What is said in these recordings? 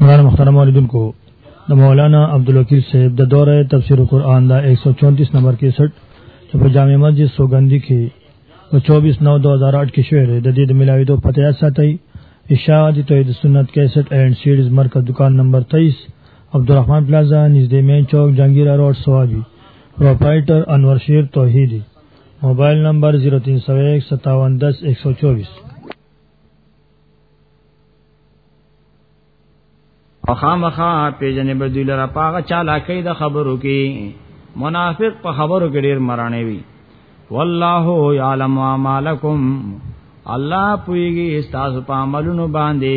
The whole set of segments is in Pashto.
مولانا محترم اوریدونکو د مولانا عبدالوکیل صاحب د دوره تفسیر قرآن دا 134 نمبر 61 چې په جامع مسجد سوګندی کې په 24 9 2008 کې شوې ده د دې د ملاویدو پته یاد ساتي اشاعت توحید سنت 61 اینڈ سیډز مرکز دکان نمبر 23 عبدالرحمن پلازا نږدې مین چوک جنگیرا روډ سوابي پروپرایټر انور شیر توحیدی موبایل نمبر 03015710124 اخامخا پیجن بدوی لرا پاغه چالاکی د خبرو کې منافق په خبرو کې ډیر مرانه وي والله یعلم اعمالکم الله پویږي استاذ په عملونو باندې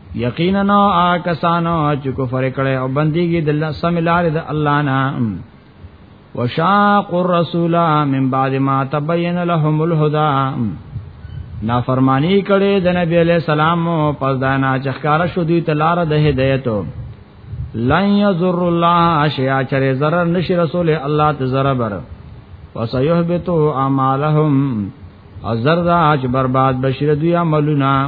یقینا آکسانو چې کفر کړي او بندګي د الله سم لار د الله نه وشاق الرسول من بعد ما تبين لهم الهدى نافرمانی کړي د نبی علی سلام پس دا نه چخکارا شو دوی ته لار د هدایت لن یذر الله اشیاء چر zarar نشي رسول الله ته zarar بر وسيهبط اعمالهم ازردا اج برباد بشیر دوی عملونه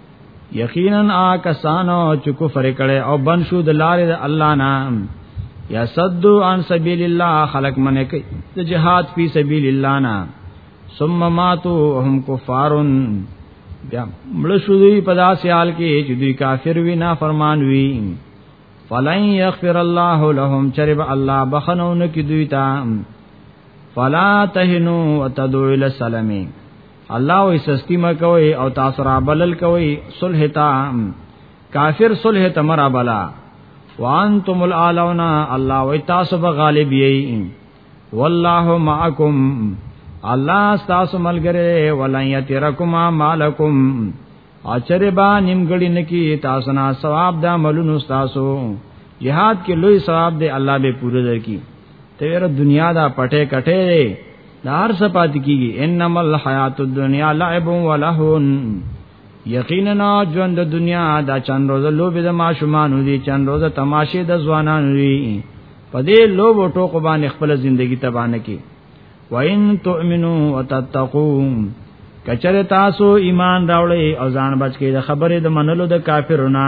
یقینا آ کسانو چې کفر کړي او بن شو د لارې د الله نام یا صدو عن سبیل الله خلق منه کوي د جهاد فی سبیل الله نه ثم ماتو هم کفارون بیا مړ شو دی په داسې حال کې چې دوی کافر وی نه فرمان وی فلن یغفر الله لهم چرب الله بخنون کې دوی ته فلا تهنوا وتدعوا الى السلام الله وی سستی ما کوي او تاسو را بلل کوي صلح تا کافر صلح تمرا بلا وانتم الالون الله وی تاسو به غالب یی والله معکم الله تاسو ملګری ولن یترکم مالکم اچره با نیمګړی نکی تاسو نه ثواب د عملونو تاسو jihad کې لوی ثواب دی الله به پوره درکې ته ور دنیا دا پټه کټه دار سپات کیږي انما الحیات الدنیا لعب و لهون یقینا ژوند د دنیا دا چند روزه لوبه د ماشومان دي چند روزه تماشه د ځوانانو دي په دې لوب او ټوکو باندې خپل ژوندۍ تبانه کی وان تؤمنو وتتقوا کچره تاسو ایمان راوړی او ځان بچ کی د خبره د منلو د کافرونو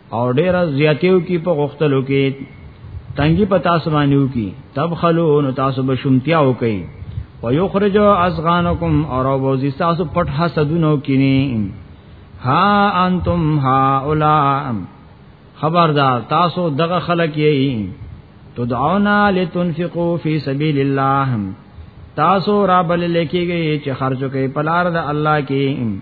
او ډیر زیاتیو کی په غختلو کې تنګي په تاسو باندې وکي تبخلو نو تاسو به شومتیا وکي ويخرج ازغانکم اور وزي تاسو پټ حسدونو کینی ها انتم ها اولا خبردار تاسو دغه خلک یې تدعونا لتنفقوا فی سبیل الله تاسو را بل لیکيږي چې خرج کوي پلار د الله کې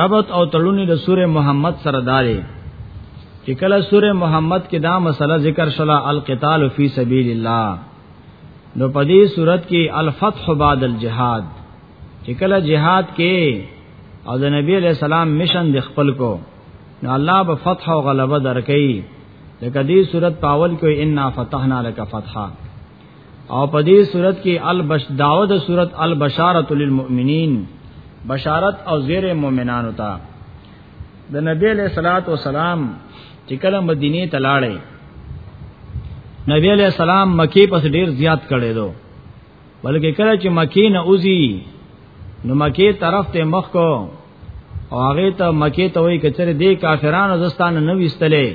ربط او تړونی د سوره محمد سره داري چې کله سوره محمد کې دا مسله ذکر شله القتال فی سبیل الله نو په دې صورت کې الفتح بعد الجهاد چې کله جهاد کې او د نبی علیہ السلام مشن د خپل کو نو الله به فتح او غلبه درکې لکه دې صورت پاول کې ان فتحنا لك فتحا او په دې صورت کې البش داو د صورت البشارت للمؤمنین بشارت او زیر مؤمنانو ته د نبی علیہ الصلات والسلام چې کله مدینه ته لاړې نبی علیہ السلام مکی پس ډیر زیات کړي دو بلکې کله چې مکی نه اوزی نو مکی طرف ته مخ کو او هغه ته مکی ته وای کچره دې کافرانو زستان نه وستلې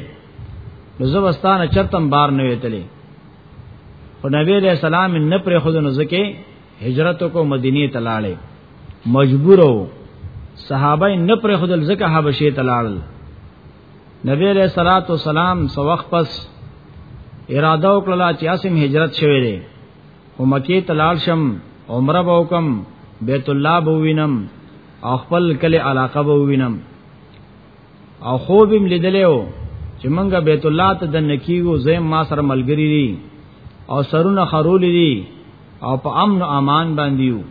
نو زبستان چرتم بار نه وتلې او نبی علیہ السلام نه پر خود نو زکه هجرت کو مدینه ته لاړې مجبور وو صحابه نه پر خود زکه حبشه ته لاړل نبی علیہ الصلات والسلام سو وخت پس اراده وکړه چې اسیم هجرت شوه دی او مکی ته لاړ شم عمره به وکم بیت الله به وینم او خپل کلی علاقه به وینم او خوب هم لیدلو چې منګه بیت الله ته د نکیو زم ما سره ملګری دي او سرونه خرول دي او په امن او امان باندې یو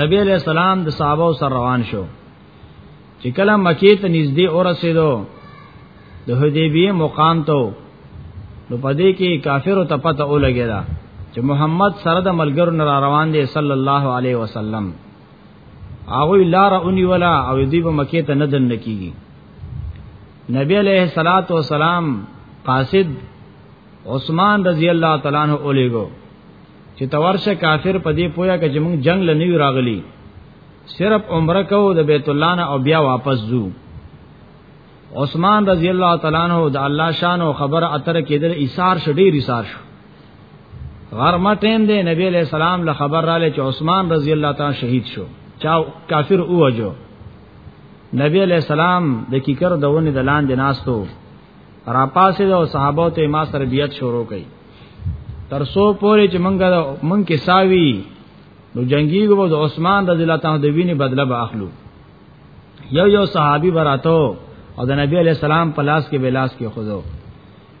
نبی علیہ السلام د صحابه سره روان شو چې کله مکی ته نږدې اورسېدو د حدیبیه مقام ته نو پدې کې کافرو ته پته ولګی دا چې محمد سره د ملګرو نه روان دي صلی الله علیه وسلم هغه لار اونی ولا او دی په مکه ته نه دن کیږي نبی علیہ الصلات والسلام قاصد عثمان رضی الله تعالی عنہ اولیګو چې تورشه کافر په دې پویا کې موږ جنگ لنی راغلی صرف عمره کو د بیت الله نه او بیا واپس زو عثمان رضی الله تعالی عنہ د الله شان او خبر اتر کېدل ایثار شډیر ایثار شو غرمه ټیم دی نبی علیہ السلام له خبر را لې چې عثمان رضی الله تعالی شهید شو چا کافر اوجو نبی علیہ السلام د کیکر دونه د لاندې ناستو را پاسې د صحابه ته ما سره بیعت شروع کړي تر سو پورې چې مونږه مونږ کې ساوي نو جنگي کو د عثمان رضی الله تعالی د وینې بدله به اخلو یو یو صحابي براتو او د نبی علیہ السلام په لاس کې بلاس کې خودو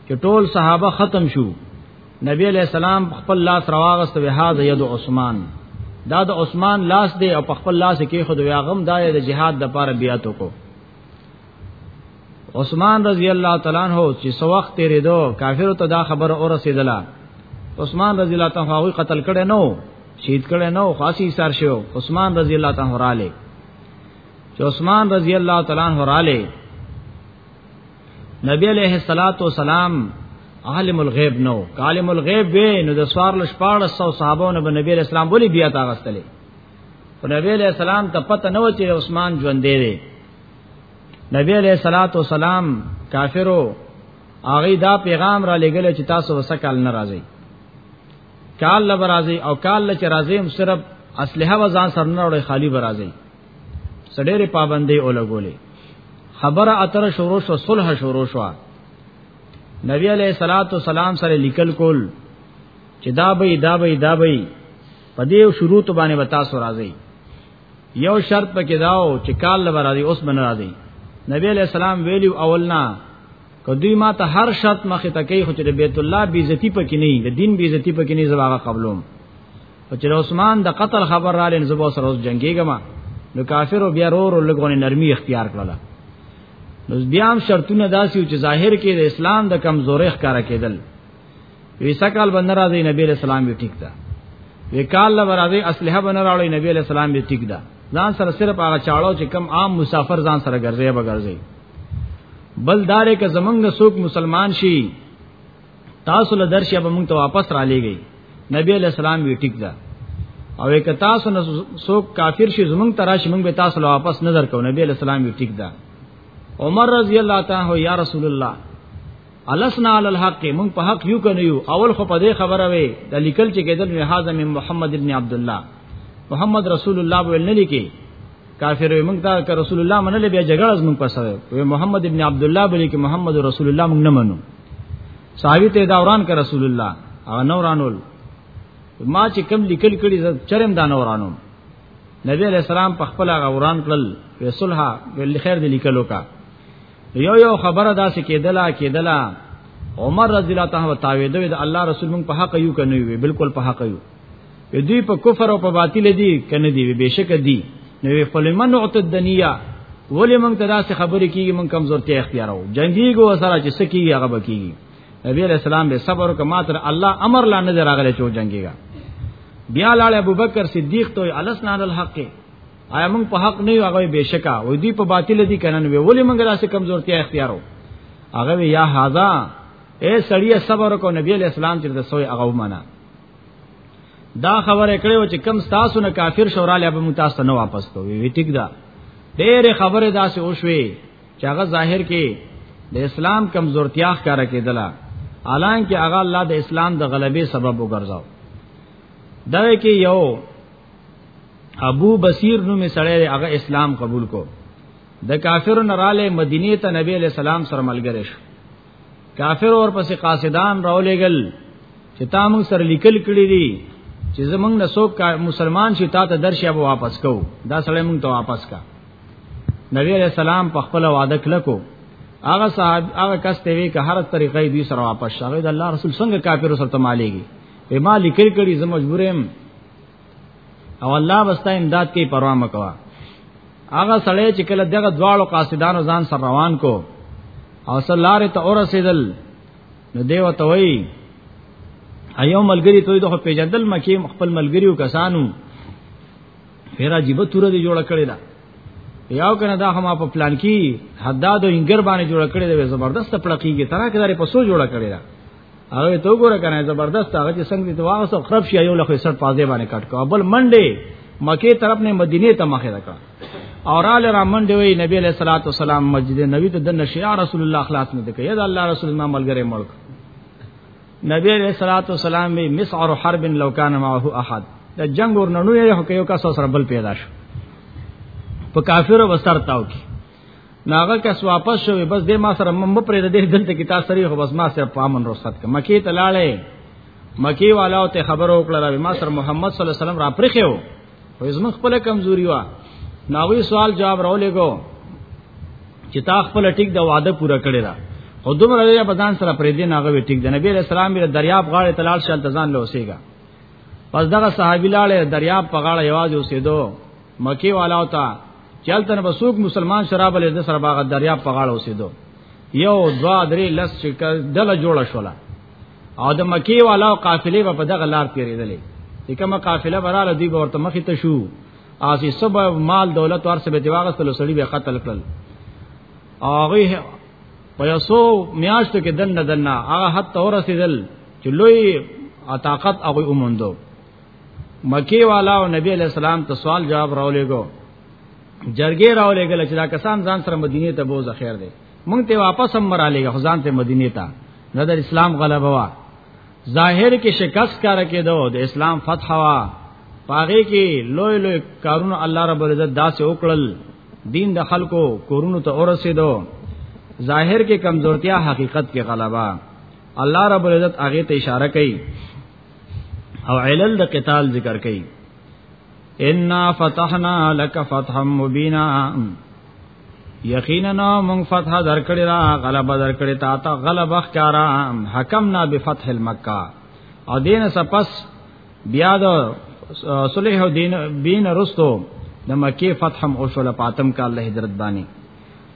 چې ټول صحابه ختم شو نبی علیہ السلام خپل لاس رواغست وی هاذا ید عثمان دا د عثمان لاس دی او په خپل لاس کې خود وی غم دای د جهاد د پاره بیا تو کو عثمان رضی الله تعالی عنہ چې سو وخت تیرې دو کافر ته دا خبر اور رسیدله عثمان رضی الله تعالی عنہ قتل کړي نو شهید کړي نو خاصی سر شو عثمان رضی الله تعالی عنہ رااله چې عثمان رضی الله تعالی عنہ رااله نبی علیہ الصلات والسلام عالم الغیب نو عالم الغیب وی نو د سوار لش 1400 صحابو نه نبی علیہ السلام بولی بیا تا غستلې نبی علیہ السلام ته پته نه و چې عثمان ژوند دی نبی علیہ الصلات والسلام کافرو هغه دا پیغام را لګل چې تاسو وسکل ناراضي کال لبرازي او کال لچ راضي هم صرف اصله و ځان سره نه وړي خالی برازي سړې پابندې اولګولې خبره اتر شروع شو صلح شروع شو نبی علیہ الصلات والسلام سره لیکل کول چې دا به دا به دا به په دې شروط باندې وتا سو راځي یو شرط پکې داو چې کال لور راځي اوس بن راځي نبی علیہ السلام ویلو اولنا کدی ما ته هر شرط مخه تکي خو چې بیت الله بیزتی پکې نه د دین بیزتی پکې نه زواغه قبلوم او چې عثمان د قتل خبر را لین زبو سره اوس جنگيګما نو کافر بیا رور لګونه نرمي اختیار کړل نو بیا هم شرطونه داسي چې ظاهر کې د اسلام د کمزوري ښکارا کېدل ویسکال بندر راځي نبی له سلام به ټیک ده وکال له راځي اسلحه بندر راړي نبی له سلام به ټیک ده ځان سره صرف هغه چاړو چې کم عام مسافر ځان سره ګرځي به ګرځي بل دارې که زمنګ سوک مسلمان شي تاسو له درشه به مونږ ته واپس را لېږي نبی علیہ السلام وی ټیک ده او یک تاسو نه څوک کافر شي زمونږ تراش مونږ به تاسو له واپس نظر کو نبی علیہ السلام وی ټیک ده عمر رضی الله تعالی یا رسول الله الاسنا علی الحق مونږ په حق یو کنه یو اول خو په دې خبره وي د لیکل چې کېدل نه حاضر محمد ابن عبد الله محمد رسول الله ویل نه لیکي کافر وي مونږ ته رسول الله منل بیا جګړه زمونږ پسوي محمد ابن عبد الله بلکې محمد رسول الله مونږ نه منو صحابي ته دوران کا رسول الله هغه نورانول ما چې کم لیکل کړي چرم دا نورانو نبی علیہ السلام په خپل غوران کړل وسلها ول خیر دې لیکلو کا یو یو خبره داسې کېدلا کېدلا عمر رضی الله تعالی تعالی د الله رسول مون په حق یو کنه وی بالکل په حق یو دوی په کفر او په باطل دي کنه دي بهشک دي نو فلمن اعت الدنيا ولې موږ ته داسې خبرې کیږي موږ کمزورتیا اختیارو جنگي ګو سره چې سکیږي هغه بکیږي نبی علیہ السلام به صبر او کما تر الله امر لا نظر راغله چې جنگيږي بیا لاړ ابو بکر صدیق ته السنا علی الحق آیا موږ په حق نه یو هغه بهشکا و دې په باطل دي کنن وی ولې موږ راسه کمزورتیا اختیارو هغه یا هاذا اے سړی صبر کو نبی علیہ السلام چې د سوې هغه ومنه دا خبره کړې و چې کم تاسو نه کافر شوراله به متاسو نه واپس کوي وی ټیک دا ډېر خبره داسې وشوي چې هغه ظاهر کې د اسلام کمزورتیا ښکارا کېدله الان کې هغه الله د اسلام د غلبې سبب وګرځاو دا کې یو ابو بصیر نو می سړی هغه اسلام قبول کو د کافر نراله مدینه ته نبی علیہ السلام سره ملګری شو کافر اور پسې قاصدان راولېګل چې تا موږ سره لیکل کړی دي چې زمونږ نه څوک مسلمان شي تا ته درشه به واپس کو دا سړی موږ ته واپس کا نبی علیہ السلام په خپل وعده کلکو هغه صاحب هغه کس ته وی که هر طریقې دوی سره واپس شغه د الله رسول څنګه کافر سره تمالېږي به ما لیکل کړي زه مجبورم او الله بستا امداد کوي پروا مکوا هغه سړی چې کله دغه دواړو قاصدانو ځان سره روان کو او سلاره ته اورسیدل نو دیو ته وای ایو ملګری ته دوه پیجندل مکی خپل ملګریو کسانو پیر عجیب تور دی جوړ کړی دا یاو کنه دا هم په پلان کې حداد او انګر باندې جوړ کړی دی زبردست پړقیږي ترا کې داري په سو جوړ کړی دا هغه ته وګوره کنه زبردست هغه چې څنګه ته واغس او خراب شي یو لخوا سر پازې باندې کټ کو بل منډه مکه طرف نه مدینه ته مخه راکړه اور ال را منډه وی نبی علیہ الصلوۃ والسلام مسجد نبی ته د نشیا رسول الله خلاص نه کړي دا الله رسول الله ملګری ملک نبی علیہ الصلوۃ والسلام می مسعر حرب لو کان معه احد د جنگ ورننو یې هکې یو کا سره بل پیدا شو په کافر وسرتاو کې ناغه کس واپس شوې بس دې ما سره مم پرې دې دلته کې تاسو سره بس ما سره پامن رخصت ک مکی ته لاړې مکی والا ته خبر وکړه ما سره محمد صلی الله علیه وسلم را پرخیو خو زما خپل کمزوري وا ناوی سوال جواب راولې کو چې تا خپل ټیک د وعده پوره کړی دا خو دومره لري په ځان سره پرې دې ناغه وی ټیک د نبی رسول الله میره دریاب غاړه تلال شل تزان له اوسېګا پس دغه صحابي لاړې دریاب په غاړه یوازې اوسېدو مکی والا او ته چلته نه بسوک مسلمان شراب له سره باغ دریا په غاړه اوسېدو یو دوا درې لس چې دله جوړه شوله او د مکی والا او قافلې په دغه لار تیرېدلې چې کومه قافله براله دی ورته مخې ته شو اسی سبا مال دولت ورسې به دیواغستل سړي به قتل کړل هغه په یسو میاشتو کې دنه دنه هغه حتی ورسېدل چې لوی طاقت هغه اومندو مکی والا او نبی علیہ السلام ته سوال جواب راولېګو جرګې راولېګل چې دا کسان ځان سره مدینه ته بوز خیر دی مونږ ته واپس هم مرالېګا خدان ته مدینه ته نظر اسلام غلبه وا ظاهر کې شکست کار کېدو د اسلام فتح وا پاغه کې لوی لوی کارونه الله رب العزت داسې وکړل دین د خلکو کورونو ته ورسېدو ظاهر کې کمزورتیا حقیقت کې غلبا الله رب العزت هغه ته اشاره کوي او علل د قتال ذکر کړي ان فتحنا لك فتحا مبینا یقینا موږ فتح درکړی را غلبه درکړی تا ته غلبه ښکارا حکمنا بفتح المکه او دین سپس بیا د صلح دین بین رستو د مکه فتح او شول پاتم کا الله حضرت بانی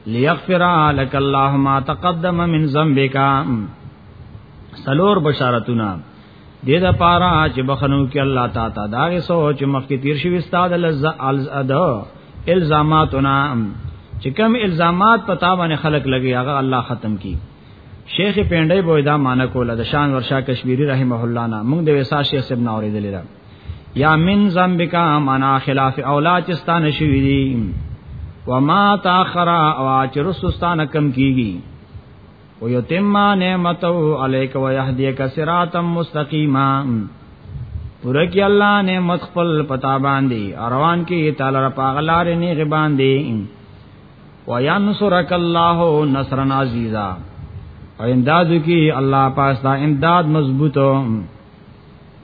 ليغفر لك الله ما تقدم من ذنبك سلور بشارتونه دې د پاره چې بخنو کې الله تا ته دا غي سوچ مخکې تیر شوی استاد لزا الزاده الزاماتنا چې کوم الزامات پتا باندې خلق لګي هغه الله ختم کی شیخ پینډای بویدا مانکو له شان ورشا کشمیری رحمه الله نا موږ د وسا شیخ سبنا اوریدل یا من ذنبک معنا خلاف اولاد چستان شوی دی وما تاخر او چرستان کم کیږي او یتم نعمتو علیک و یهدیک صراطا مستقیما پوره کی الله نعمت خپل پتا باندې روان کی تعالی را پاغلار نه غ باندې و ینصرک الله نصرا عزیزا او امدادو کی الله پاس دا امداد مضبوطو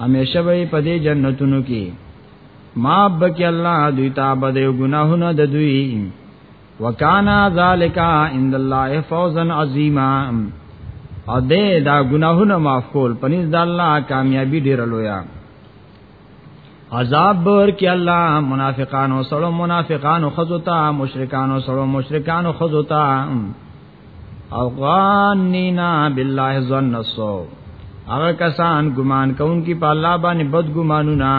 همیشه به په دې جنتونو کې ما بکی الله دوی ته بد ګناهونه د دوی وکانا ذالک عند الله فوزا عظیما او دې دا ګناهونه معاف کول پنځ د الله کامیابی ډیر لویا عذاب بر کې الله منافقانو سره منافقانو خذوتا مشرکانو سره مشرکانو خذوتا او غانینا بالله ظن السو هغه کسان ګمان کوم کی په الله باندې بد ګمانونه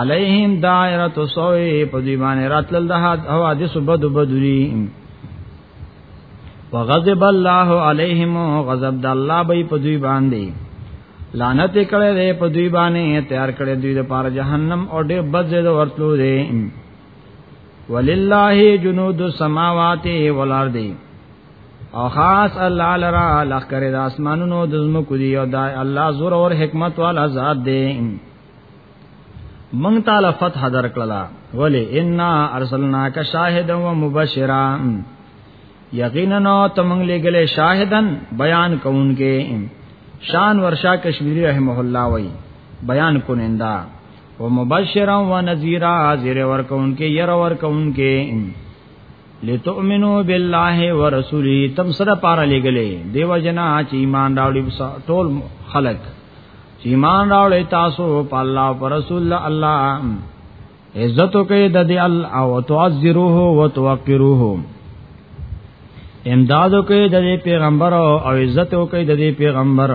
علیہم دائرۃ السوء په دې باندې راتل د حوادث بد بدری وغضب الله علیہم غضب د الله به په دې باندې لعنت کړه دې په دوی باندې تیار کړه دوی د پاره جهنم او ډېر بد زید ورتلو دې ولله جنود السماوات والارض او خاص الله لرا لخر د اسمانونو د زمکو دی او دا الله زور او حکمت والا ذات دی مونږ تعالی فتح درکړه ولی ان ارسلناک شاهدا و مبشرا یقینا ته مونږ لګلې شاهدن بیان کوونکې شان ورشا کشمیری رحمه الله وای بیان کونندا ومبشرا ونذيرا زیر ورکون کې ير ورکون کې لتؤمنو بالله ورسوله تم سره پار لګلې دیو جنا چې ایمان راوړي ټول خلق چې ایمان راوړي تاسو په الله پر رسول الله عزت کوي د دې الله او تعذروه او توقروه امداد کوي د دې پیغمبر او عزت کوي د دې پیغمبر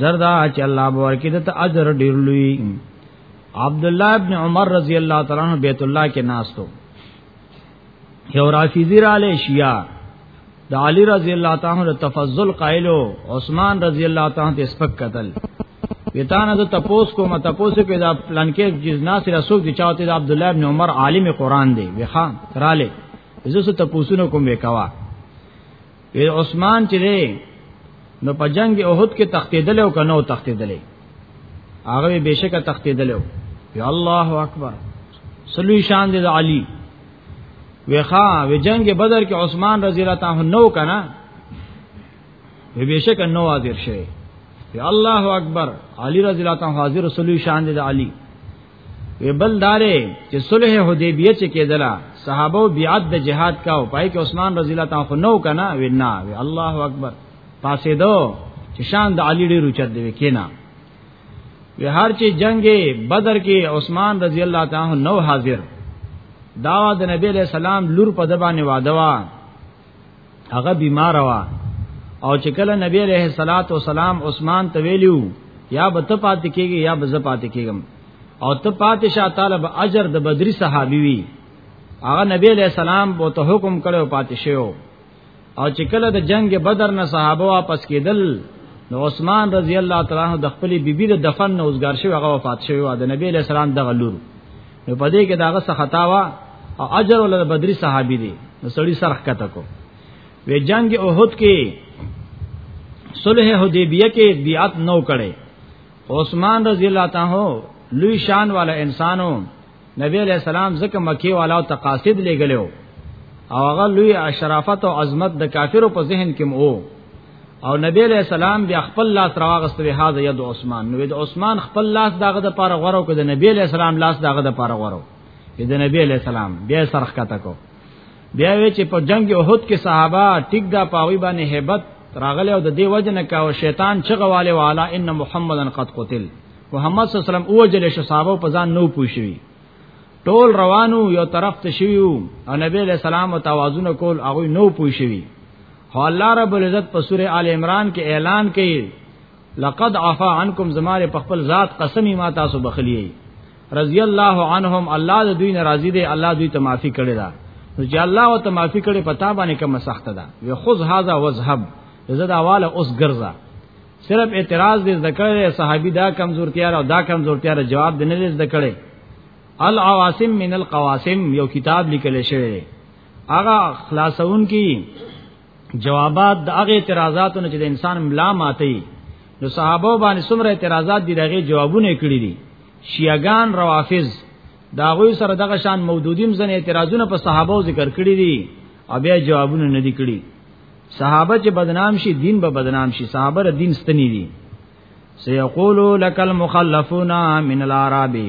زردا چې الله باور کې د اجر ډیر لوی عبد الله ابن عمر رضی الله تعالی عنہ بیت الله کې ناستو یو رافیزی را لې شیا د علی رضی الله تعالی عنہ تفضل قائلو عثمان رضی الله تعالی عنہ سپک قتل یتانه د تپوس کو ما تپوس په دا پلان کې جزنا سره سوق دي چاته د عبد الله ابن عمر عالم قران دی وخا را لې زه څه تپوسونه کوم وکوا وی عثمان چې دی نو په جنگ احد کې تختیدل او کنو تختیدل هغه بهشکه تختیدل یا الله اکبر سلوی شان دی علی وی خا وی جنگ بدر کې عثمان رضی الله تعالی نو کنا وی بهشکه نو حاضر شوی یا الله اکبر علی رضی الله تعالی حاضر سلوی شان دی علی وی بل دارې چې صلح حدیبیه چې کېدله صحابه بیعت د جهاد کاو پای کې عثمان رضی الله تعالی خو نو کنه وینا وی الله اکبر پاسې دو چې شان د علی ډیر اوچت دی کینا وی هر چې جنگ بدر کې عثمان رضی الله تعالی نو حاضر دا د نبی له سلام لور په دبانې وادوا هغه بیمار وا او چې کله نبی عليه الصلاه والسلام عثمان ته ویلو یا به ته پاتې کېږي یا به زه پاتې کېږم او ته پاتې شاه طالب اجر د بدري صحابي وي هغه نبی عليه السلام بو ته حکم کړو پاتې شو او چې کله د جنگ بدر نه صحابه واپس کېدل نو عثمان رضی الله تعالی عنہ د خپلې بیبي د دفن نه اوسګار شو هغه وفات شو د نبی عليه السلام دغه لور نو په دې کې داغه څه خطا وا او اجر ول بدری صحابي دي نو سړی سرخ کته کو وی جنگ احد کې صلح حدیبیه کې بیعت نو کړي عثمان رضی الله تعالی لوی شان والا انسانو نبی علیہ السلام زکه مکی والا او تقاصد لګلو او هغه لوی اشرافت او عظمت د کافرو په ذهن کې مو او نبی علیہ السلام بیا خپل لاس راغست وی هاذ ید عثمان نو د عثمان خپل لاس داغه د پاره غورو کړ د نبی علیہ السلام لاس داغه د پاره غورو د نبی علیہ السلام بیا سرخ کته کو بیا وی چې په جنگ احد کې صحابه ټیک دا پاوی باندې hebat راغله او د دې وجه نه کاو شیطان چغواله والا ان محمدن قد قتل محمد صلی الله علیه وسلم او جل شصابه په ځان نو پوښوي ټول روانو یو طرف ته شیو او نبی علیہ السلام توازن کول هغه نو پوښوي خو الله رب العزت په سوره آل عمران کې اعلان کړي لقد عفا عنكم زماره په خپل ذات قسمی ما تاسو بخلی رضی الله عنهم الله د دوی ناراضی دی الله دوی ته معافي کړی دا نو چې الله او ته معافي کړي پتا باندې کوم سخت ده وي خذ هذا وذهب زه دا والا اوس ګرځه صرف اعتراض دې ذکر صحابي دا کمزورتیا او دا کمزورتیا جواب دې نه دې ذکر العواصم من القواسم یو کتاب لیکل شوی دی هغه خلاصون کی جوابات د هغه اعتراضاتو نه چې د انسان ملا ماتي نو صحابه باندې څومره اعتراضات دي دغه جوابونه کړی دي شیعاګان روافض دا غوی سره دغه شان مودودیم زن اعتراضونه په صحابه ذکر کړی دي او بیا جوابونه نه دي کړی صحابه چې بدنام شي دین به بدنام شي صحابه د دین ستنی دي سيقول لك المخلفون من العربي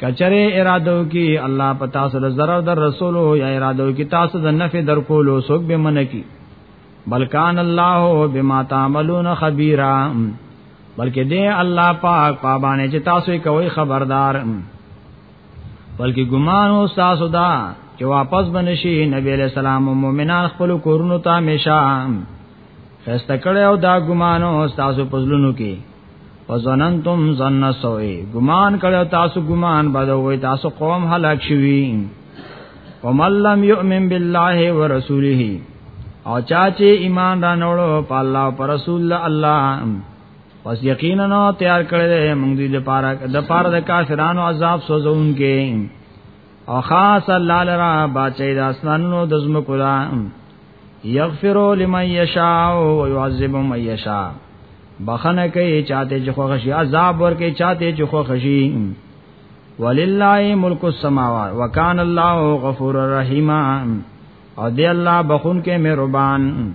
کچره اراده کی الله پتا سره zarar در رسول یا اراده کی تاسو د نفع در کولو سوک به من کی بلکان الله بما تعملون خبيرا بلکې دې الله پاک پابانه چې تاسو کوي خبردار بلکې ګمان او تاسو دا چې واپس بنشي نبی له سلام او مؤمنان خپل کورونو ته همیشه خسته کړي او دا ګمان او تاسو پزلونو کې وظننتم ظن سوئے گمان کړو تاسو گمان بدوي تاسو قوم هلاک شوي ومن لم يؤمن بالله ورسوله او چا چې ایمان را نوړو په الله او پر رسول الله پس یقینا نو تیار کړی دی موږ دې لپاره د پاره د کافرانو عذاب سوزون کې او خاص الله لرا بچی د اسمانونو د زمکو یغفرو لمن یشاء و یعذب من یشاء بخنه کوي چاته چې خو خشي عذاب ور کوي چاته چې خو خشي ولله ملک السماوات وکان الله غفور الرحیم او دی الله بخون کې مهربان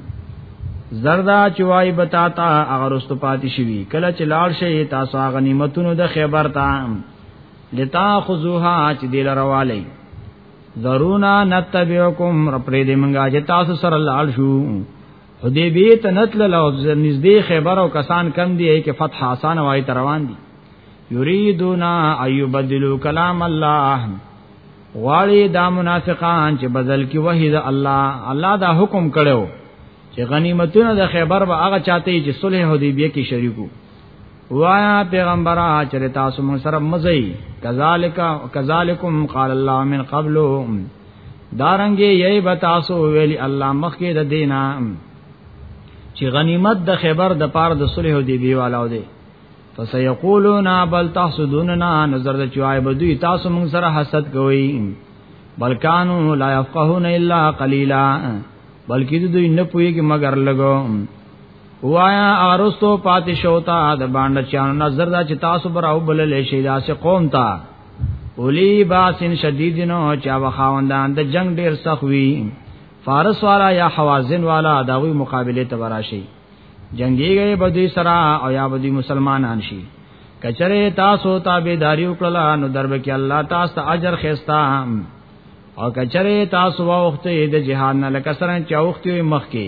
زردا چوای بتا تا اگر است پاتې شي کله چې لاړ شي تاسو غنیمتونو د خیبر ته لتا خذوها چې دل روالی ضرونا نتبعکم رپری دی منګه چې تاسو سره لاړ شو حدیبیه ته نتل لو نږدې خیبر او کسان کم دی کې فتح آسان وای تر روان دي یریدونا ایبدلوا کلام الله غواړي دا منافقان چې بدل کې وحی د الله الله دا حکم کړو چې غنیمتونه د خیبر به هغه چاته چې صلح حدیبیه کې شریکو وایا پیغمبر چې تاسو موږ سره مزي کذالک کذالکم قال الله من قبل دارنګي یی به تاسو ویلی الله مخکې د دینه چې غنیمت د خیبر د پاره د صلح دی بیوالاو دی فسيقولون بل تحسدوننا نظر د چوای بدوی تاسو موږ سره حسد کوي بلکانو لا يفقهون الا قليلا بلکې دوی نه پوهیږي مگر لګو وایا ارستو پاتې شو تا د باندې چانو نظر دا چې تاسو بر او بل لې شي داسې قوم تا اولی باسن شدیدنو چا وخاوندان د جنگ ډیر سخوي فارس والا یا حوازن والا داوی مقابله ته وراشي جنگي گئے بدوی سرا او یا بدوی مسلمانان شي کچره تاسو تابعداري وکړه نو درب کې الله تاسو ته اجر خيستا او کچره تاسو وخت د جهان نه لکه سره چوختي مخ کې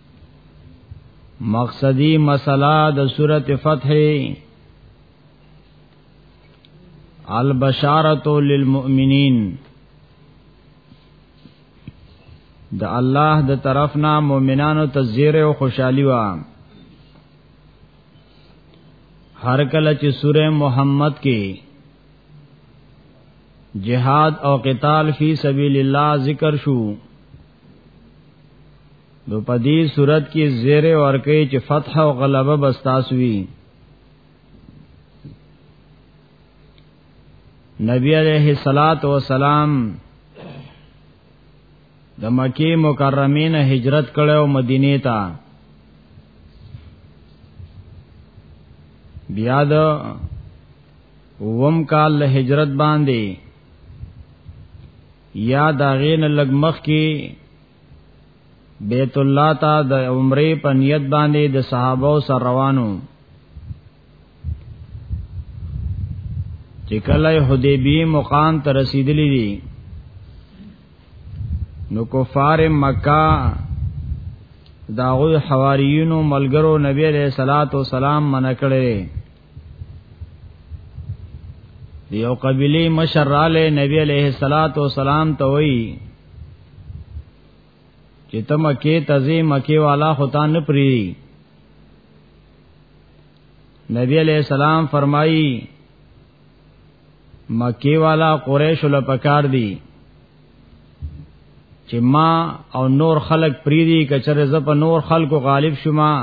مقصدی مسله د سورته فتح البشارت للمؤمنین د الله د طرفنا مؤمنانو ته زیره او خوشحالي وا هر کله چې سوره محمد کې جهاد او قتال فی سبیل الله ذکر شو نو په دې صورت کې زیر ورکه چې فتح او غلبه بستاسوي نبی علیہ الصلات والسلام د مکی مکرمه نه هجرت کړو مدینه ته بیا د وم کال له هجرت باندې یا دا غین لګ مخ کې بیت الله ته د عمره په نیت باندې د صحابه سره روانو چې کله حدیبیه مقام ته رسیدلی دي نو کفار مکه داغوی حواریونو ملګرو نبی علیہ الصلات والسلام منع کړي یو قبیله مشراله نبی علیہ الصلات والسلام ته وی چې ته مکه تزي مکه والا خدان نه پری نبی علیہ السلام فرمایي مکی والا قریش له پکار دی چې ما او نور خلق پریدي کچره ز په نور خلقو غالب شوما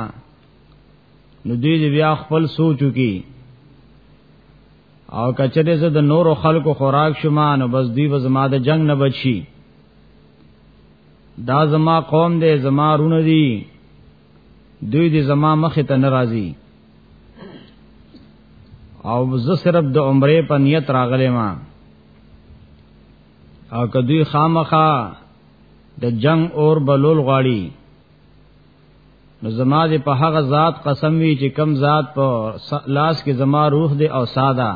نو دوی دې بیا خپل سوچو کی او کچره زه د نورو خلکو خوراک شوم نو بس دوی به زما د جنگ نه بچي دا زما قوم دې زما رونه دي دوی دې زما مخ ته ناراضي او زه صرف د عمره په نیت راغلی ما او کدی خامخا د جنگ اور بلول غاړي نو زما دې په هغه ذات قسم وی چې کم ذات په لاس کې زما روح دې او ساده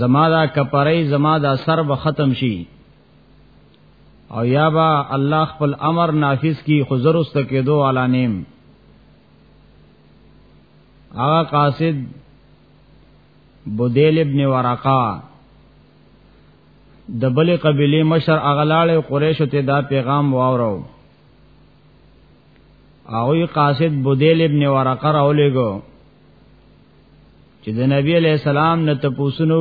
زما دا کپرې زما دا سر به ختم شي او یا با الله خپل امر نافذ کی خزر است کې دو علانیم هغه قاصد بدیل ابن ورقا د بلې قبیله مشر اغلاله قریش ته دا پیغام واورو او قاصد بدیل ابن ورقه راولېګو چې د نبی علی السلام نه تپوسونو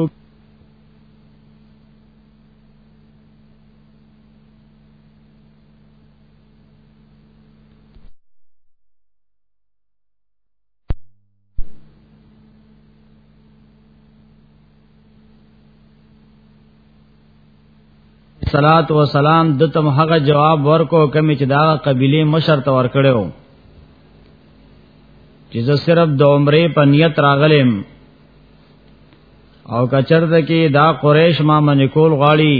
صلات و سلام دتم هغه جواب ورکو کمی چې دا قبيله مشر ته ور کړو چې زه صرف د عمرې په نیت راغلم او کچرته کې دا قریش ما منې کول غاړي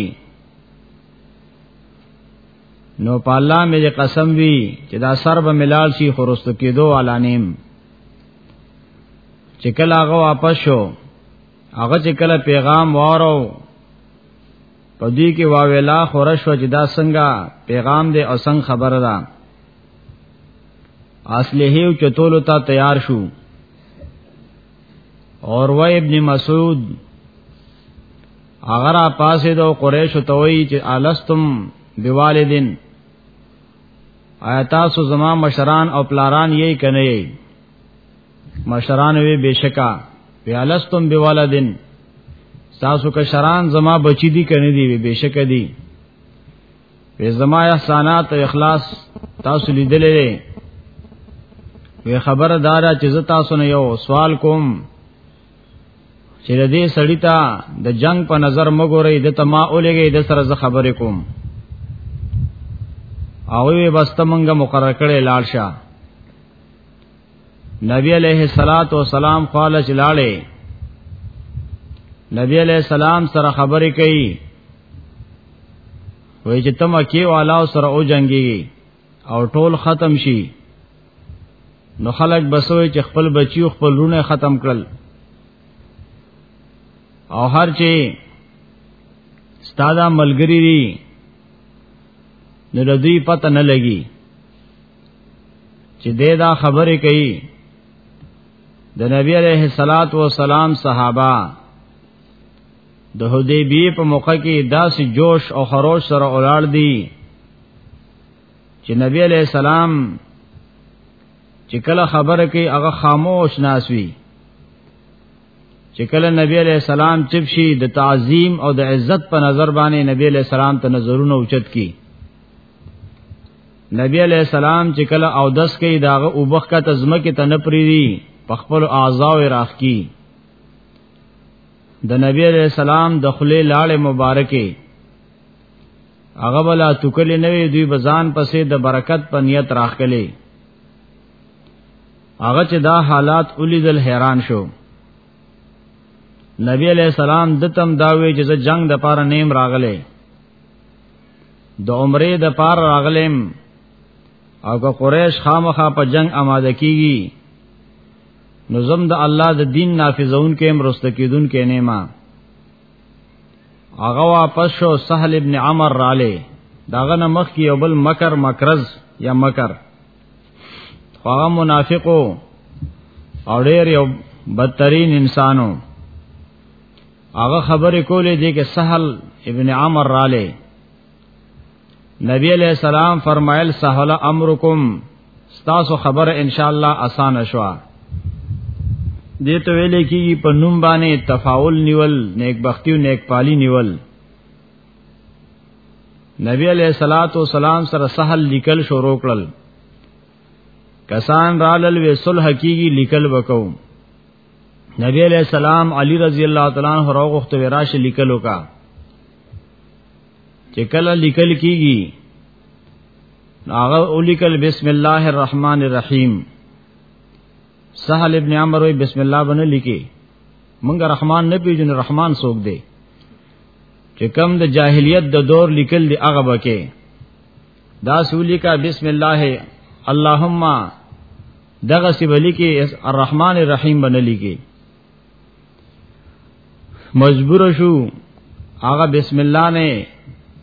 نو په الله مې قسم وی چې دا سر به ملال شي خورستو کېدو علانیم چې کله هغه واپس شو هغه چې کله پیغام وارو په دې کې واویلا خورش و چې دا څنګه پیغام دی او څنګه خبره ده اصله یو چتولو ته تیار شو اور و ابن مسعود هغه را پاسې د قریش ته وی چې الستم بوالدین آیا تاسو زما مشران او پلاران یې کنه یې مشران وی بشکا پیالستم بوالدین تاسو که شران زما بچی دی کنه دی وی بشک دی وی زما احسانات او اخلاص تاسو لیدلې وی خبردارا چې زه تاسو نه یو سوال کوم چې د دې سړی ته د جنگ په نظر مګورې د تما اولګې د سره ز خبرې کوم او وی بس تمنګ مقرر کړي لاړ شه نبی علیہ الصلات والسلام قال چلاله نبی علیہ السلام سره خبرې کوي وای چې تم کې والا سره او جنگي او ټول ختم شي نو خلک بسوي چې خپل بچیو خپل رونه ختم کړل او هر چې ستاده ملګری دي نو د دوی پته نه لګي چې دې دا خبره کوي د نبی عليه صلوات و سلام صحابه د حدیبی په موقع کې داسې جوش او خروش سره ولاړ دي چې نبی علیہ السلام چې کله خبره کوي هغه خاموش ناسوي چې کله نبی علیہ السلام چپ شي د تعظیم او د عزت په نظر باندې نبی علیہ السلام ته نظرونه اوچت کی نبی علیہ السلام چې کله او دس کوي داغه اوبخ کا تزمه کې تنپری دي په خپل اعضاء راخ کی د نبی علیہ السلام د خلی لاړې مبارکې هغه بلا توکل نه وي دوی بزان پسې د برکت په نیت راخلي هغه چې دا حالات ولیدل حیران شو نبی علیہ السلام دتم داوی چې جنگ د پاره نیم راغله د عمره د پار راغلم او که قریش خامخا په جنگ آماده کیږي نو زم د الله د دین نافذون کې مرسته کیدون کې نه ما هغه واپس شو سهل ابن عمر رااله داغه نه مخ کې یو بل مکر مکرز یا مکر هغه منافقو او ډېر یو بدترین انسانو هغه خبرې کولې دي کې سهل ابن عمر رااله نبی علیہ السلام فرمایل سهل امرکم تاسو خبر ان شاء الله آسان شوا دې ته ویلې کیږي په نوم باندې تفاول نیول نیکبختی او نیکپالی نیول نبی علیہ الصلات والسلام سره سهل لیکل شروع کړل کسان رالل وی صلح کیږي لیکل وکاو نبی علیہ السلام علی رضی الله تعالی عنہ راغخت وراش لیکلو کا چې کله لیکل کیږي هغه اولیکل بسم الله الرحمن الرحیم سهل ابن عمرو بسم الله باندې لیکي مونږ رحمان نه پیژنو رحمان څوک دی چې کم د جاهلیت د دور لیکل دی هغه بکې دا سولی کا بسم الله اللهم دغه سی بلی کې الرحمن الرحیم بنلی کې مجبور شو هغه بسم الله نه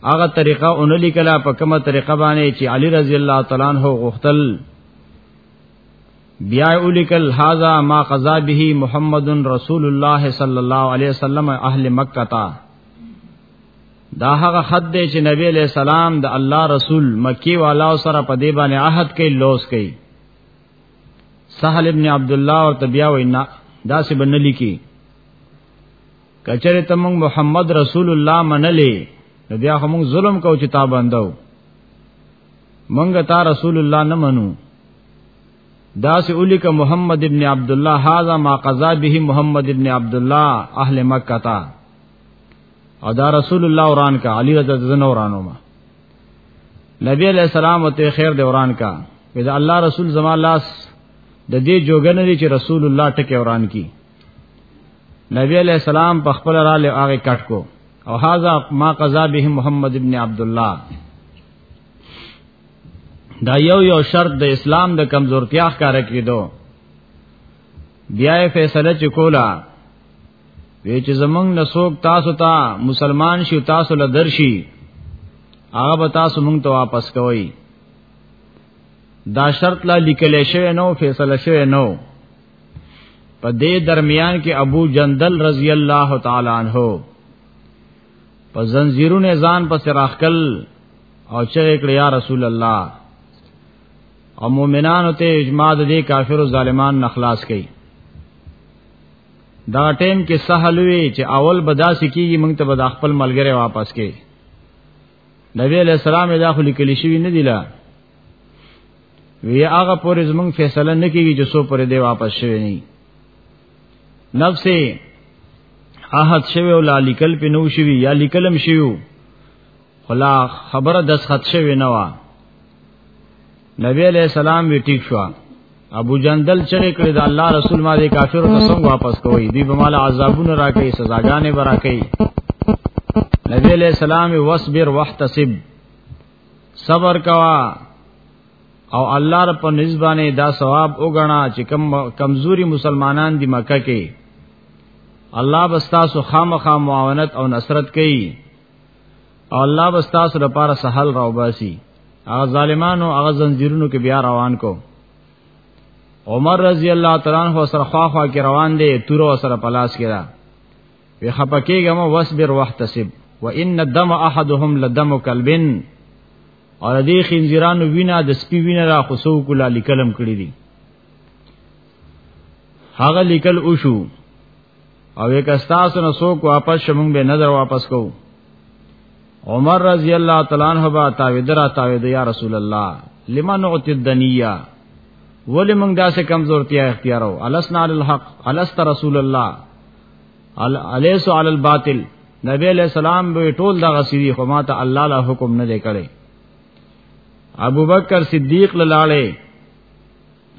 هغه طریقه اونلی کلا په کومه طریقه باندې چې علی رضی الله تعالی عنہ غختل بیا اولیکل هاذا ما قضا به محمد رسول الله صلی الله علیه وسلم اهل مکه تا دا هغه خط دی چې نبی علیہ السلام د الله رسول مکی والا سره په دی باندې عهد کې لوس کړي سهل ابن عبد الله او تبیا وینا دا سی بنلی کی کچره تم محمد رسول الله منلی نو بیا هم ظلم کو چې تا باندې منګه تا رسول الله نه منو دا سی اولیک محمد ابن عبد الله هاذا ما قضا به محمد ابن عبد الله اهل مکه تا او دا رسول الله وران کا علی رضی الله عنه ورانو ما نبی علیہ السلام او ته خیر دی وران کا ودا الله رسول زما لاس د دې جوګنه دی چې رسول الله ټکه وران کی نبی علیہ السلام په خپل را له هغه کټ کو او هاذا ما قضا به محمد ابن عبد الله دا یو یو شرط د اسلام د کمزورتیا ښکار کېدو بیا فیصله چکولا وی چې زمنګ نسوک تاسو ته تا مسلمان شي تاسو له درشي هغه به تاسو مونږ ته واپس کوي دا شرط لا لیکل شوی نو فیصله شوی نو په دې درمیان کې ابو جندل رضی الله تعالی عنہ په زنجیرونو ځان په سراخکل او چې کړ یا رسول الله او مؤمنانو ته اجماع د کافر او ظالمان نخلاص کړي دا ټیم کې سهل وی چې اول بداس کیږي موږ ته به د خپل ملګری واپس کې نبی علیہ السلام دا خو لیکل شوی نه دی لا وی هغه پورې زمونږ فیصله نه کیږي چې سو پرې دی واپس شوی نه نفس احد شوی او لا لیکل په نو شوی یا لیکلم شوی خلا خبره د سخت شوی نه و نبی علیہ السلام وی ټیک شو ابو جندل چې کړی د الله رسول ما دې کافر ته څنګه واپس کوي دی به مال عذابونه راکې سزاګانې براکې نبی علیہ السلام واصبر واحتسب صبر کوا او الله رب په نسبانه دا ثواب وګڼا چې کم کمزوري مسلمانان دی مکه کې الله بستا سو خامخا معاونت او نصرت کوي او الله بستا سره لپاره سهل راو باسي هغه ظالمانو هغه زنجیرونو کې بیا روان کو عمر رضی الله تعالی عنہ سره خوا خوا کې روان دي تور سره پلاس کړه وی خپکیګم واصبر واحتسب وان الدم احدهم لدم قلبن اور دې خنزیرانو وینا د سپی وینا را خصو کولا لیکلم کړی دي هغه لیکل او شو او یک استاسو نه سوک واپس شمون به نظر واپس کو عمر رضی الله تعالی عنہ با تاویدرا تاوید یا رسول الله لمن اعت الدنیا ولی موږ داسې کمزورتیا اختیارو الاسنا علی الحق الست رسول الله الیس علی الباطل نبی علیہ السلام به ټول دغه سری خو ماته الله له حکم نه دی کړی ابوبکر صدیق لاله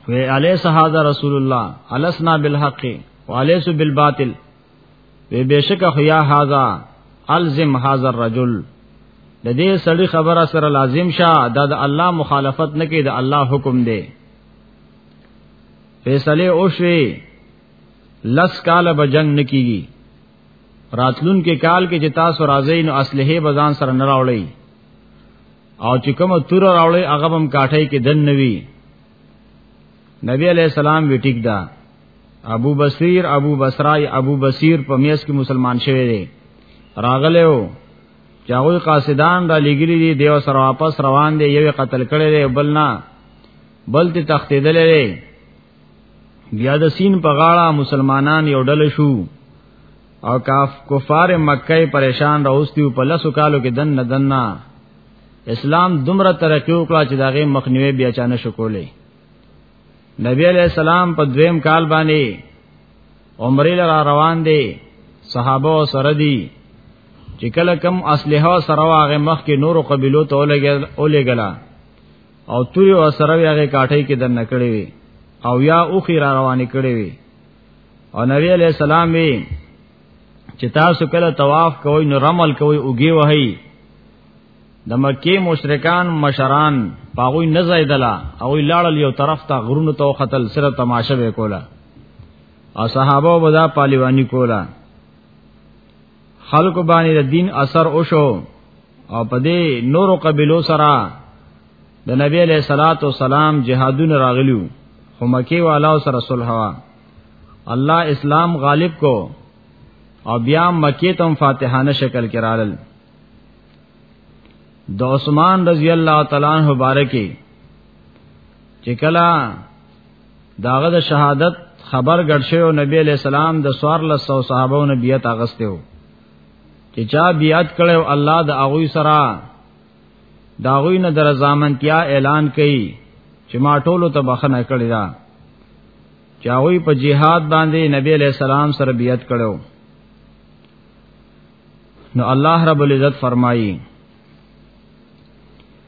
وی الیس هذا رسول الله السنا بالحق والیس بالباطل وی بشک خیا هذا الزم هذا الرجل د دې سړی خبره سره لازم شه دا د الله مخالفت نه کوي د الله حکم دی فیصله او شوی لس کال به جنگ نکیږي راتلون کې کال کې چې تاسو راځئ نو اصله بزان سره نه راوړئ او چې کوم تور راوړې هغه هم کاټای کې دن نوي نبی علیہ السلام وی ټیک دا ابو بصیر ابو بصرای ابو بصیر په میس کې مسلمان شوی دی راغله و چاغوی قاصدان را لګیلی دی دیو سره واپس روان دی یو قتل کړي دی بل نه بل ته تختیدل دی بیا د سین په غاړه مسلمانان یو ډله شو او کاف کفار مکه پریشان راوستیو په لاسو کالو کې دن دنا اسلام دومره ترقی وکړه چې داغه مخنیوي بیا چانه شکولې نبی علیہ السلام په دویم کال باندې عمرې لرا روان دي صحابه او سره دي چې کله کم اصله سره واغه مخ کې نورو قبيلو ته ولېګلا او توري او سره واغه کاټي کې دن نکړې وي او یا اوخي را روانې کړې وي او نبی علیہ السلام وی چې تاسو کله طواف کوئ نو رمل کوئ اوګي وهي د مکی مشرکان مشران پاغوی نه زیدلا او لاړل یو طرف ته غرونو ته قتل سره تماشه وکولا او صحابه ودا پالیوانی کولا خلق باندې د دین اثر وشو او په دې نورو قبیلو سره د نبی علیہ الصلات والسلام جهادونه راغلیو خو مکی والا سره صلح وا الله اسلام غالب کو او بیا مکی تم فاتحانه شکل کې رالل د عثمان رضی الله تعالی عنہ مبارکي چې کلا داغه د شهادت خبر ګډ شو نبی علیہ السلام د سوار له سو صحابو نه بیعت اغستو چې چا بیعت کړو الله د اغوی سره داغوی نه در ضامنتیا اعلان کړي چې ما ټولو ته بخنه کړی دا چاوی په جهاد باندې نبی علیہ السلام سره بیعت کړو نو الله رب العزت فرمایي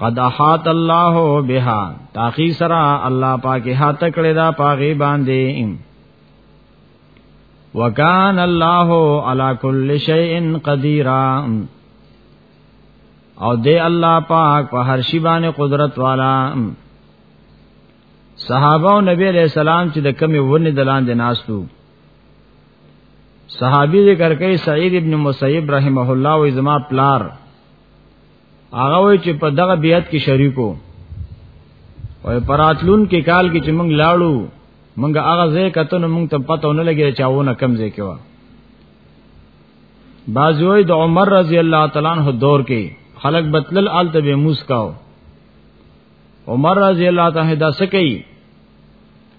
قد احاط الله بها تاخی سرا الله پاک هات کړه دا پاغي باندې وکان الله علی کل شیء قدیر او دې الله پاک په هر شی باندې قدرت والا صحابه او نبی علیہ السلام چې د کمی ونه دلان دي ناستو صحابي ذکر کوي سعید ابن مسیب رحمه الله و زما پلار هغه وی چې په دغه بیعت کې شریکو او پراتلون کې کال کې چې موږ لاړو موږ هغه ځای کته نو موږ ته پته ونه لګی چې اونه کم ځای کې و بازوی د عمر رضی الله تعالی عنہ دور کې خلق بتلل آل ته به موسکاو عمر رضی الله تعالی دا سکی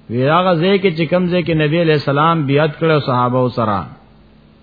وی هغه ځای کې چې کم ځای کې نبی علیہ السلام بیعت کړو صحابه سره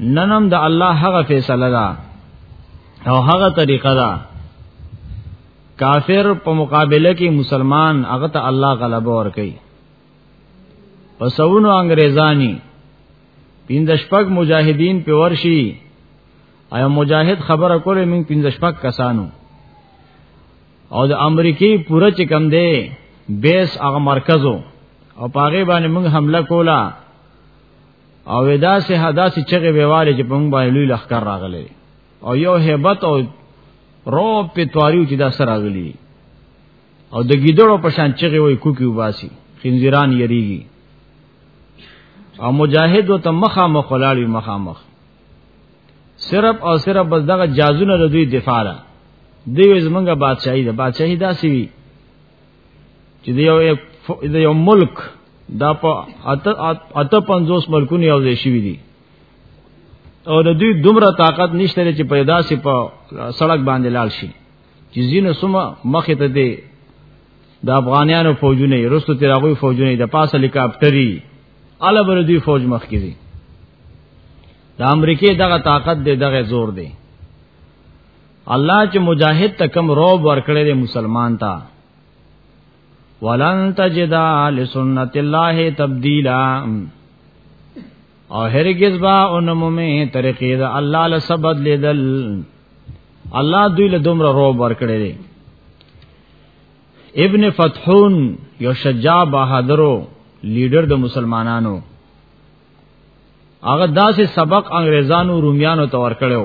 ننم د الله هغه فیصله ده او هغه طریقه ده کافر په مقابله کې مسلمان هغه ته الله غلبه ور کوي پسونو انګريزاني پیند شپږ مجاهدین په ورشي ایا مجاهد خبره کوله موږ پیند شپږ کسانو او د امریکای پوره چې کم دی بیس هغه مرکزو او پاغه باندې موږ حمله کوله او ودا سه حدا سه چغه ویواله چې په موږ باندې لوی لخر راغلی او یو hebat او روب په تواریو چې دا سره راغلی او د ګیدړو په شان چغه وای کوکی وباسي خنزیران یریږي او مجاهد ته مخه مخلاړي مخه مخ صرف او صرف بس دغه جازونه د دوی دفاع ده دوی زمونږه بادشاہي ده بادشاہي داسي وي چې د یو د یو ملک دا په اته اته 50 ملکونه یو ځای شوی دي او د دوی دومره طاقت نشته چې پیدا سي په سړک باندې لال شي چې زینو سما مخه ته دی د افغانانو فوجونه رستو تیراغوی فوجونه د پاسه هلیکاپټري اله بر دوی فوج مخ کې دي د امریکای دغه طاقت دی دغه زور دی الله چې مجاهد ته کم روب ورکړي دی مسلمان ته ولن تجدا لسنت الله تبديلا او هرگز با انمومه طریقې دا الله له سبد لیدل الله دوی له دومره روب ورکړي دی ابن فتحون یو شجاع بہادرو لیډر د مسلمانانو هغه داسې سبق انګريزانو روميانو ته ورکړو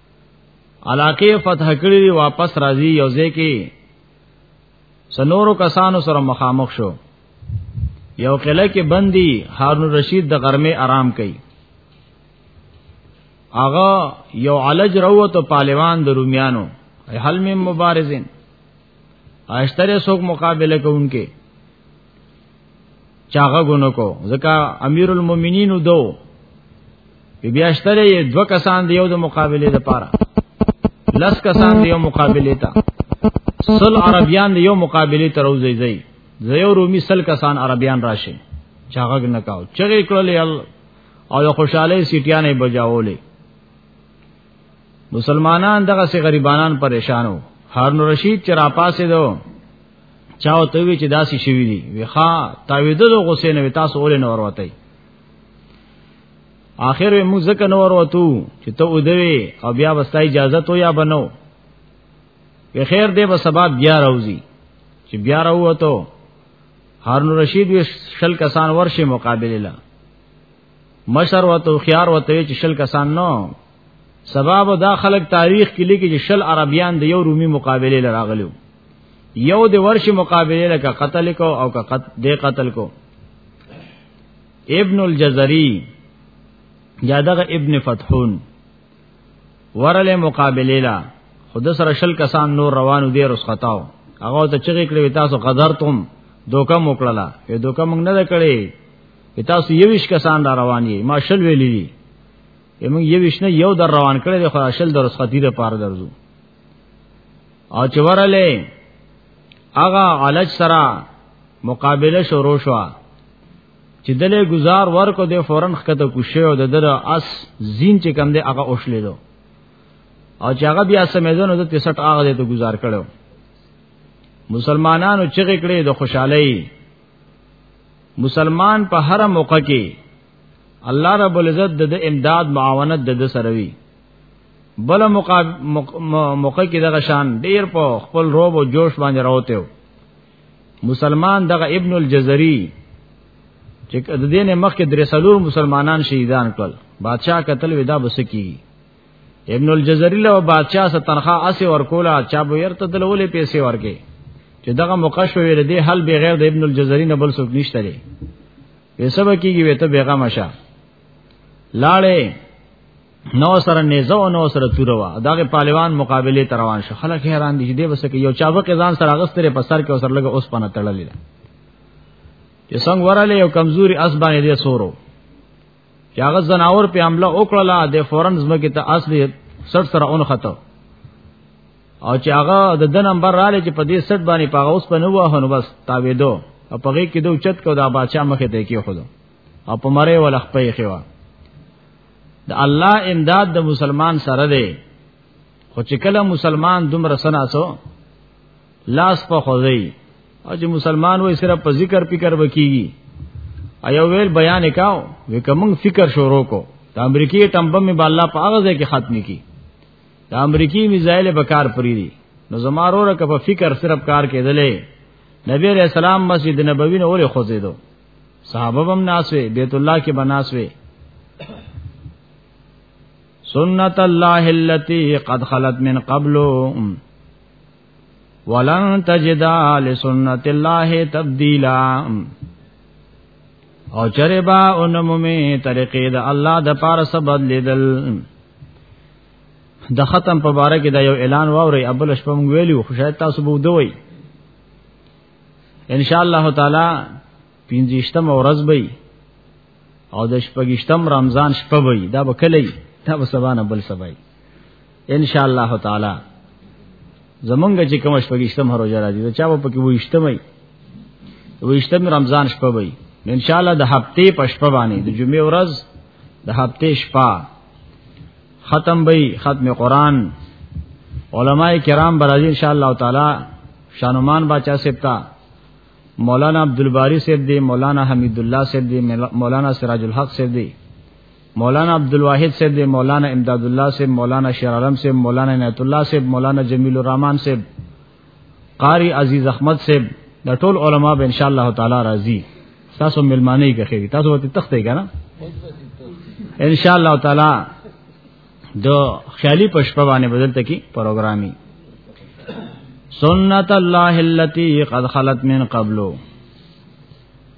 علاقه فتح کړی واپس راځي یو ځای کې سنورو کسانو سره مخامخ شو یو قلعه کې بندي هارون رشید د غرمه آرام کوي آغا یو علج روت پالوان د رومیانو حل من مبارزین اشتره سوک مقابله کوونکې چاغه غونو کو ځکه امیر المؤمنین دو بیا شتره دو کسان دیو د مقابله لپاره لس کسان دیو مقابله ته سل عربیان دیو مقابله ته روزي زی زیو رومي سل کسان عربیان راشي چاغه نه کاو چغې کړلې او خوشاله سیټیانې بجاولې مسلمانان دغه سي غریبانان پریشانو هارون رشید چې را پاسې دو چاو ته وی چې داسي شوی دی وخا تاویدو دو غسه نه تاسو اول نه وروتای آخر مو زکه نه وروتو چې ته ودوي او بیا وستا اجازه تو یا بنو په خیر دی به سبب بیا راوځي چې بیا راوته هارون رشید وی شل کسان ورشه مقابله لا مشر و تو خيار و ته چې شل کسان نو سبب دا خلک تاریخ کې لیکي چې شل عربيان د یو رومي مقابله لراغلو یو د ورش مقابله لکه قتل کو او که قتل دی قتل کو ابن الجزری یا دغه ابن فتحون ورله مقابله لا خود سره شل کسان نور روانو دی رسختاو هغه ته چغې کړې تاسو قدرتم دوکه موکړه لا یو دوکه موږ نه کړې تاسو یوش کسان را روان یې ما شل ویلې دي موږ یوش نه یو در روان کړی دی خو شل در سختی ده پار درځو او چې ورلې هغه علج سره مقابله شروع شو چې دلې گزار ورکو د فورن خکته کوشه او د در اس زین چې کم دی هغه اوښلې دو او چې هغه بیا سمیدونو د 63 هغه ته گزار کړو مسلمانانو چې کړې د خوشحالي مسلمان په هر موقع کې الله رب العزت د امداد معاونت د سره وی بل موقع موقع کې دغه شان ډیر په خپل روب او جوش باندې راوته مسلمان دغه ابن الجزری چې د دینه مخکې درې سلور مسلمانان شهیدان کړل بادشاہ قتل ودا بسکی ابن الجزری له بادشاہ سره تنخواه اسی ورکولا چا به يرته دلولې پیسې ورکې چې دغه مقشو ویل دی حل بغیر د ابن الجزری نه بل څوک نشته دی وسبه کیږي وته بیغام شه لاړې نو سره نيزو نو سره توروا داغه پهلوان مقابله تروان شو خلک حیران دي دې بس کې یو چابه کې ځان سره غستره په سر کې وسر لګه اوس پنه تړلې چې څنګه وراله یو کمزوري اس باندې دې سورو چې هغه زناور په حمله وکړه د فورن زمکه ته اصلي سر سره اون خطو او چې هغه د د نمبر رااله چې په دې سټ باندې پاغه اوس په نو وه نو بس تاویدو او په غي کې دوه چت کو دا بادشاہ مخه ته کې خود او په مره ول خپې خوا د الله امداد د مسلمان سره دی خو چې کله مسلمان دومره سناسو لاس په خوځي او چې مسلمان وای صرف په ذکر فکر وکیږي ایو ویل بیان کاو وکمن فکر شروع کو د امریکای ټمبم می بالله په هغه ځای کې ختم کی د امریکای میزایل به کار پری دي نو زمارو را په فکر صرف کار کېدلې نبی علیہ السلام مسجد نبوی نه ولې خوځې دو صحابه بم ناسوي بیت الله کې بناسوي سنت الله التي قد خلت من قبل ولن تجد لسنت الله تبديلا او چرې با انمومي طریقې د الله د پاره سره بدلیدل د ختم په باره کې دا یو اعلان واوري ابل شپه مونږ ویلو خو شاید تاسو به دوی ان شاء الله تعالی پنځشتم ورځ به او د شپږشتم رمضان شپه به دا به کلی دا به سبا نه بل سبا ان شاء الله تعالی زمونږ چې کوم شپږشتم هر ورځ راځي دا چا په کې وښتمې وښتم رمضان شپه وي ان شاء الله د هفته په شپه باندې د جمعې ورځ د هفته شپه ختم وي ختم قران علماء کرام برازي ان شاء الله تعالی شانومان باچا سپتا مولانا عبدالباری صاحب دی مولانا حمید الله صاحب دی مولانا سراج الحق صاحب دی مولانا عبدالواحد صاحب دے مولانا امداد اللہ صاحب مولانا شیر عالم صاحب مولانا نیت اللہ صاحب مولانا جمیل الرحمن صاحب قاری عزیز احمد صاحب دا ټول علما به ان شاء الله تعالی راضی تاسو ملمانی کخیری تاسو وتی تختې کنه ان شاء الله تعالی د خیالي پشپ باندې بدلته کی پروګرامي سنت الله التي قد خلت من قبلو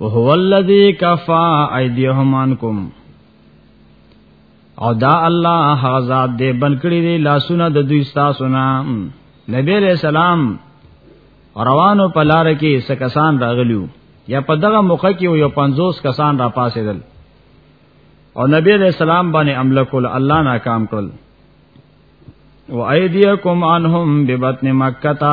وهو الذی کفا ایدیهم عنکم او دا الله هغه ذات دې بن کړی دی لاسونه د دوی تاسو نه نبی علیہ السلام روانو په لار کې سکسان راغلیو یا په دغه موقع کې یو 50 کسان را پاسېدل او نبی علیہ السلام باندې عمل کول الله ناکام کړل و ایدیکم عنهم ببطن مکه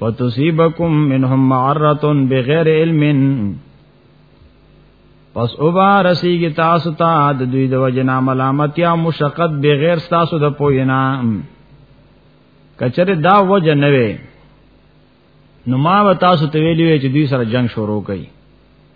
فتصيبكم منهم معرة بغیر علم پس او با رسیږي تاسو ته د دوی د وجنا ملامت یا مشقت بغیر تاسو د پوینا کچره دا وجه نه وي نو ما و تاسو ته ویلی چې دوی سره جنگ شروع کړي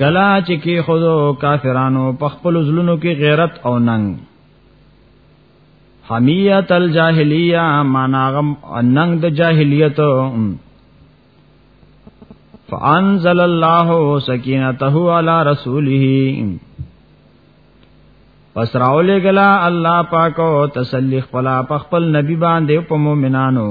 کلا چې کې خودو کافرانو په خپل ځلونو کې غیرت او ننګ حمیت الجاهلیه معنا غم ننګ د جاهلیت فانزل الله سکینته علی رسوله پس راولې غلا الله پاک او تسلی خپل خپل نبی باندې په مؤمنانو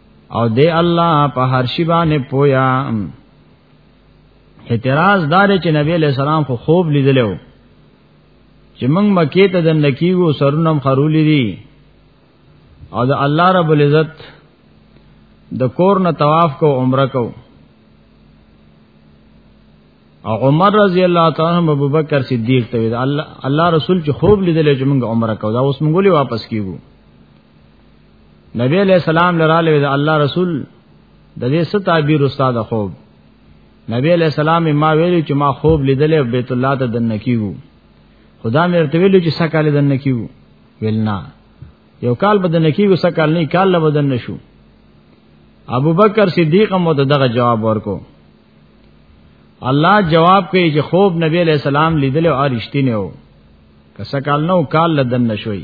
او دی الله په هر شی باندې پویا اعتراض دار چې نبی علیہ السلام خو خوب لیدلو چې موږ مکه ته د نکیو سرونم خرولې دي او د الله رب العزت د کور نه طواف کو عمره کو او عمر رضی الله تعالی عنہ ابو بکر صدیق ته الله الله رسول چې خوب لیدل چې موږ عمره کو دا اوس موږ واپس کیږو نبی علیہ السلام لراله د الله رسول د دې ست تعبیر استاد خوب نبی علیہ السلام ما ویلو چې ما خوب لیدلې بیت الله ته دنه کیو خدا مې ورته ویلو چې سکاله دنه کیو ویلنا یو کال بدن کیو سکال نه کال له بدن نشو ابو بکر صدیق هم دغه جواب ورکو الله جواب کوي چې خوب نبی علیہ السلام لیدل او رښتینه و که سکال نو کال لدن نشوي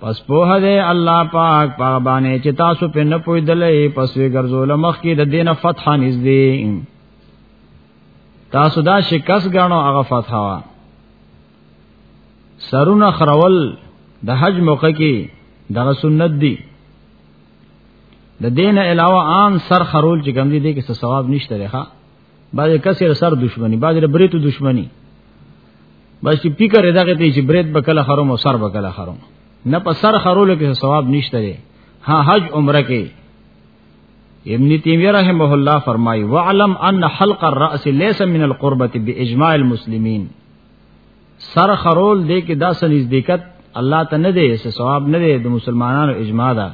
پس په دې الله پاک په باندې چې تاسو په نه پویدلې پس وی ګرځول مخ کې د دینه فتح نږدې تاسو دا شکست غاڼو هغه فتح وا سرونه خرول د حج موقع کې دغه سنت دی د دین علاوه عام سر خرول چې کوم دي کې څه ثواب نشته لري بعض کسر سر دشمنی بعض بریتو دشمنی بس چې فکر دغه ته چې بریت بکله حرام او سر بکله حرام نه په سر خرولو کې ثواب نشته دی ها حج عمره کې ابن تیمیہ رحمه الله فرمای وعلم ان حلق الراس ليس من القربه باجماع المسلمين سر خرول دې کې دا سنځدېکت الله ته نه دی څه ثواب نه دی د مسلمانانو اجماع ده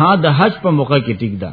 ها د حج په موقع کې ټیک ده